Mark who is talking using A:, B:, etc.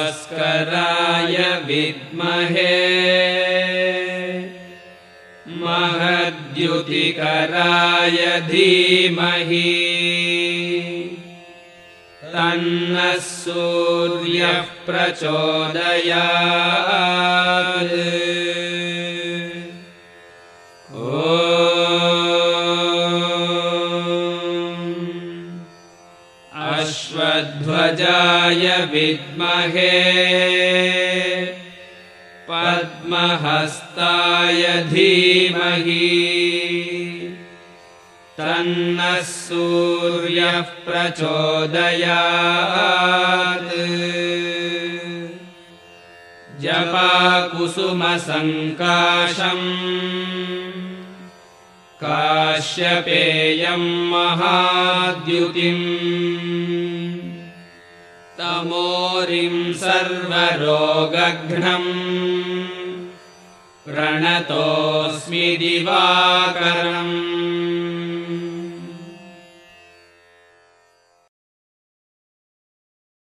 A: भास्कराय विद्महे महद्युतिकराय धीमहि तन्नः सूर्यः प्रचोदयात् अश्वध्वजाय विद्महे। पद्महस्ताय धीमहि। तन्नः सूर्यः प्रचोदयात्। जपाकुसुमसङ्काशम्। काश्यपेयम् महाद्युतिम् तमोरिम् सर्वरोगघ्नम्। प्रणतोऽस्मि दिवाकरम्